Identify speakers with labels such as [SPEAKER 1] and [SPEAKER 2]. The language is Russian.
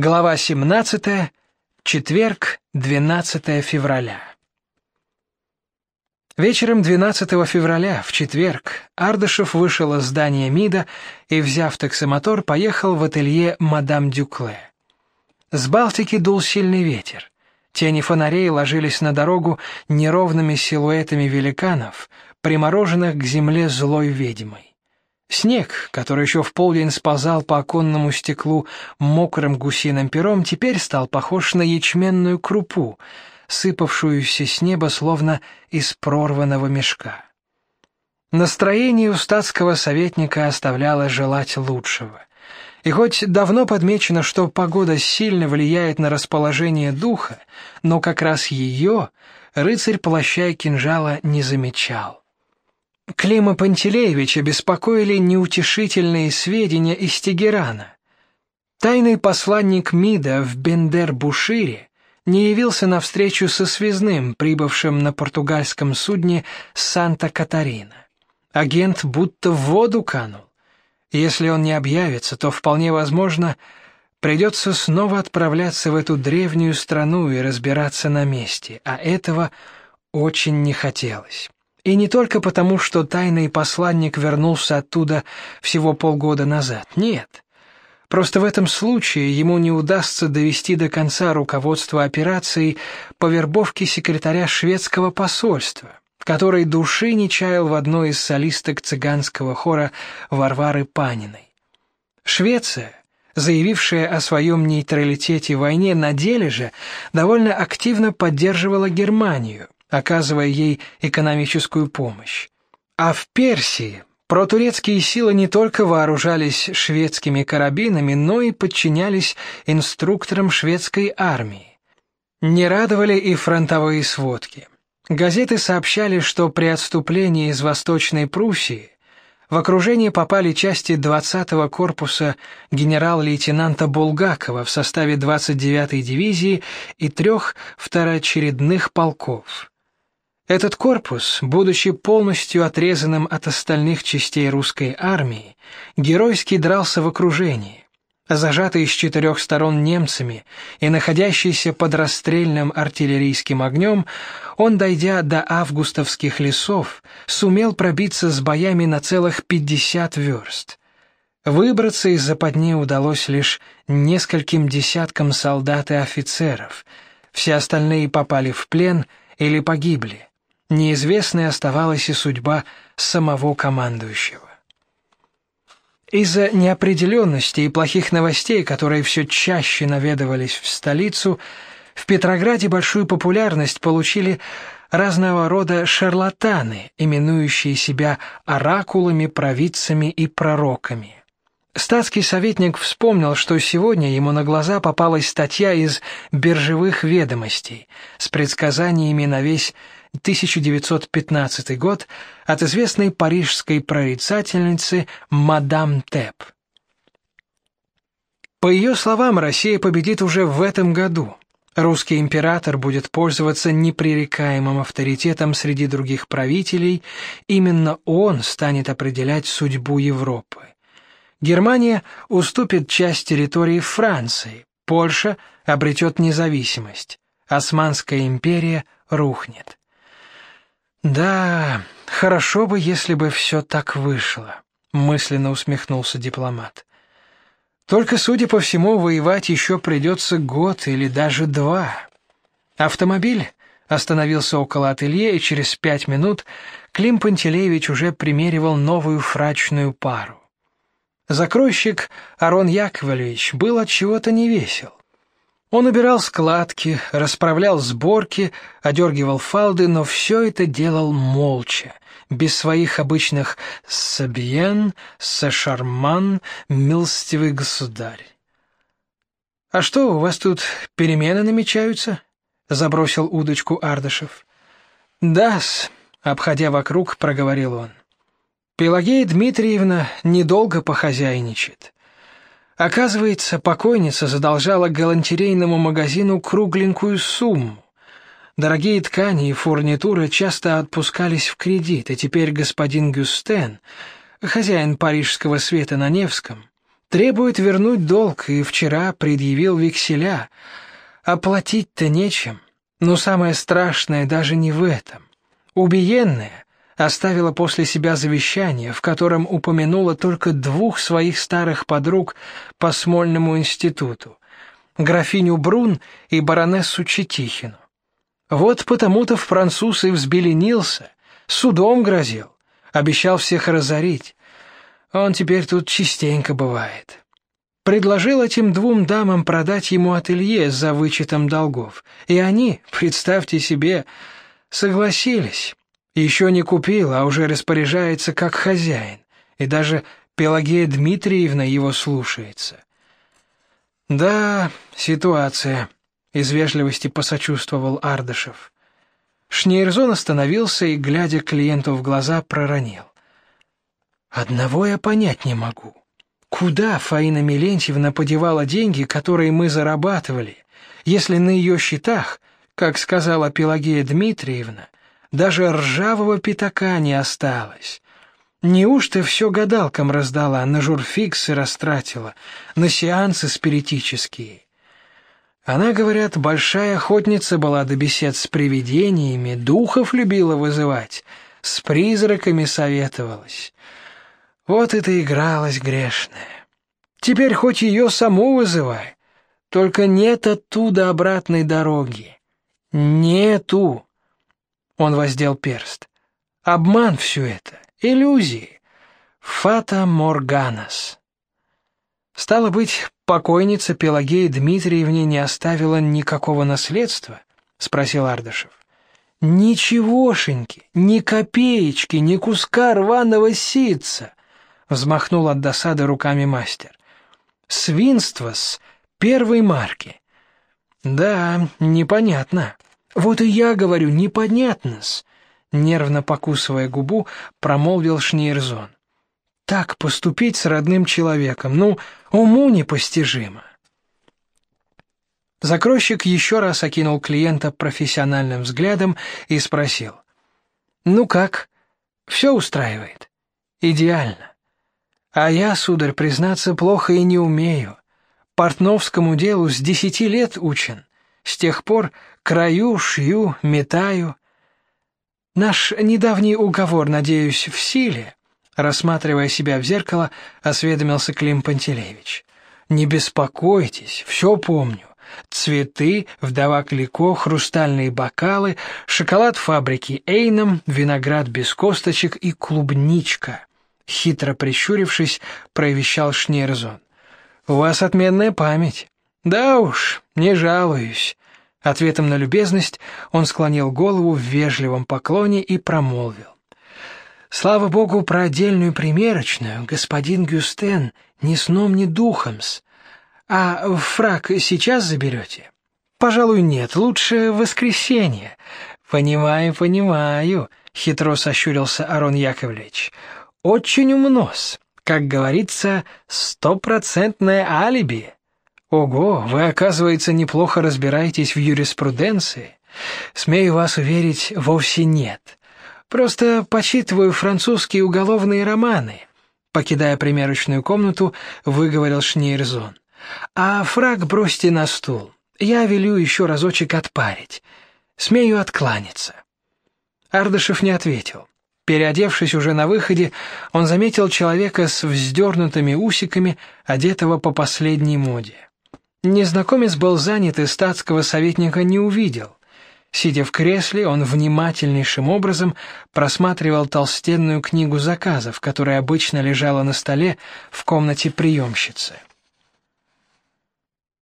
[SPEAKER 1] Глава 17. Четверг, 12 февраля. Вечером 12 февраля, в четверг, Ардышев вышел из здания МИДа и, взяв таксомотор, поехал в ателье мадам Дюкле. С Балтики дул сильный ветер. Тени фонарей ложились на дорогу неровными силуэтами великанов, примороженных к земле злой ведьмой. Снег, который еще в полдень сползал по оконному стеклу мокрым гусиным пером, теперь стал похож на ячменную крупу, сыпавшуюся с неба словно из прорванного мешка. Настроение у статского советника оставляло желать лучшего. И хоть давно подмечено, что погода сильно влияет на расположение духа, но как раз ее рыцарь плаща и кинжала не замечал. Клима Пантелеевича беспокоили неутешительные сведения из Тегерана. Тайный посланник МИДа в Бендер-Бушире не явился на встречу со связным, прибывшим на португальском судне Санта-Катарина. Агент будто в воду канул. Если он не объявится, то вполне возможно, придется снова отправляться в эту древнюю страну и разбираться на месте, а этого очень не хотелось. И не только потому, что тайный посланник вернулся оттуда всего полгода назад. Нет. Просто в этом случае ему не удастся довести до конца руководство операцией по вербовке секретаря шведского посольства, который души не чаял в одной из солисток цыганского хора Варвары Паниной. Швеция, заявившая о своем нейтралитете в войне, на деле же довольно активно поддерживала Германию оказывая ей экономическую помощь. А в Персии протурецкие силы не только вооружались шведскими карабинами, но и подчинялись инструкторам шведской армии. Не радовали и фронтовые сводки. Газеты сообщали, что при отступлении из Восточной Пруссии в окружение попали части 20-го корпуса генерал-лейтенанта Булгакова в составе 29-й дивизии и трех второочередных полков. Этот корпус, будучи полностью отрезанным от остальных частей русской армии, геройски дрался в окружении. Зажатый с четырех сторон немцами и находящийся под расстрельным артиллерийским огнем, он, дойдя до августовских лесов, сумел пробиться с боями на целых 50 верст. Выбраться из западни удалось лишь нескольким десяткам солдат и офицеров. Все остальные попали в плен или погибли. Неизвестной оставалась и судьба самого командующего. Из-за неопределенности и плохих новостей, которые все чаще наведывались в столицу, в Петрограде большую популярность получили разного рода шарлатаны, именующие себя оракулами, провидцами и пророками. Статский советник вспомнил, что сегодня ему на глаза попалась статья из биржевых ведомостей с предсказаниями на весь 1915 год от известной парижской прорицательницы мадам Теп. По ее словам, Россия победит уже в этом году. Русский император будет пользоваться непререкаемым авторитетом среди других правителей, именно он станет определять судьбу Европы. Германия уступит часть территории Франции, Польша обретет независимость, Османская империя рухнет. Да, хорошо бы, если бы все так вышло, мысленно усмехнулся дипломат. Только, судя по всему, воевать еще придется год или даже два. Автомобиль остановился около ателье, и через пять минут Клим Пантелеевич уже примеривал новую фрачную пару. Закройщик Арон Яковлевич был от чего-то невесел. Он убирал складки, расправлял сборки, одергивал фалды, но все это делал молча, без своих обычных «сабьен», «сашарман», «милостивый государь». «А что, у вас тут перемены намечаются?» — забросил удочку Ардашев. «Да-с», — обходя вокруг, проговорил он. «Пелагея Дмитриевна недолго похозяйничает. Оказывается, покойница задолжала галантерейному магазину кругленькую сумму. Дорогие ткани и фурнитура часто отпускались в кредит, и теперь господин Гюстен, хозяин парижского света на Невском, Требует вернуть долг, и вчера предъявил векселя. Оплатить-то нечем. Но самое страшное даже не в этом. Убиенная оставила после себя завещание, в котором упомянула только двух своих старых подруг по Смольному институту, графиню Брун и баронессу Четихину. Вот потому-то француз и взбеленился, судом грозил, обещал всех разорить. Он теперь тут частенько бывает. Предложил этим двум дамам продать ему ателье за вычетом долгов, и они, представьте себе, согласились. Еще не купил, а уже распоряжается как хозяин, и даже Пелагея Дмитриевна его слушается. Да, ситуация, из вежливости посочувствовал Ардышев. Шнейрзон остановился и, глядя клиенту в глаза, проронил: Одного я понять не могу. Куда Фаина Милентьевна подевала деньги, которые мы зарабатывали, если на ее счетах, как сказала Пелагея Дмитриевна, даже ржавого пятака не осталось? Неужто все гадалкам раздала, на журфиксы растратила, на сеансы спиритические? Она, говорят, большая охотница была до бесед с привидениями, духов любила вызывать, с призраками советовалась. Вот это игралась грешная. Теперь хоть ее саму вызывай, только нет оттуда обратной дороги. Нету. Он воздел перст. Обман все это, иллюзии. Фата морганас. Стало быть, покойница Пелагея Дмитриевне не оставила никакого наследства, спросил Ардашев. Ничегошеньки, ни копеечки, ни куска рваного ситца взмахнул от досады руками мастер. Свинство с первой марки. Да, непонятно. Вот и я говорю, непонятно-с. Нервно покусывая губу, промолвил Шнейрзон. Так поступить с родным человеком, ну, уму непостижимо. Закройщик еще раз окинул клиента профессиональным взглядом и спросил: "Ну как? Все устраивает? Идеально. А я, сударь, признаться, плохо и не умею. Портновскому делу с десяти лет учен. С тех пор краю, шью, метаю. Наш недавний уговор, надеюсь, в силе. Рассматривая себя в зеркало, осведомился Клим Пантелеевич. Не беспокойтесь, все помню. Цветы, вдова Клико, хрустальные бокалы, шоколад фабрики Эйном, виноград без косточек и клубничка хитро прищурившись, провещал Шнерзон. У вас отменная память. Да уж, не жалуюсь. Ответом на любезность он склонил голову в вежливом поклоне и промолвил: Слава богу, про отдельную примерочную господин Гюстен ни сном, ни духом-с. А фрак сейчас заберете?» Пожалуй, нет, лучше воскресенье. Понимаю, понимаю, хитро сощурился Арон Яковлевич очень умнос. Как говорится, стопроцентное алиби. Ого, вы, оказывается, неплохо разбираетесь в юриспруденции. Смею вас уверить, вовсе нет. Просто почитываю французские уголовные романы. Покидая примерочную комнату, выговорил Шнейрзон. А фраг бросьте на стул. Я велю еще разочек отпарить. Смею откланяться. Ардышев не ответил. Переодевшись уже на выходе, он заметил человека с вздернутыми усиками, одетого по последней моде. Незнакомец был занят и статского советника не увидел. Сидя в кресле, он внимательнейшим образом просматривал толстенную книгу заказов, которая обычно лежала на столе в комнате приемщицы.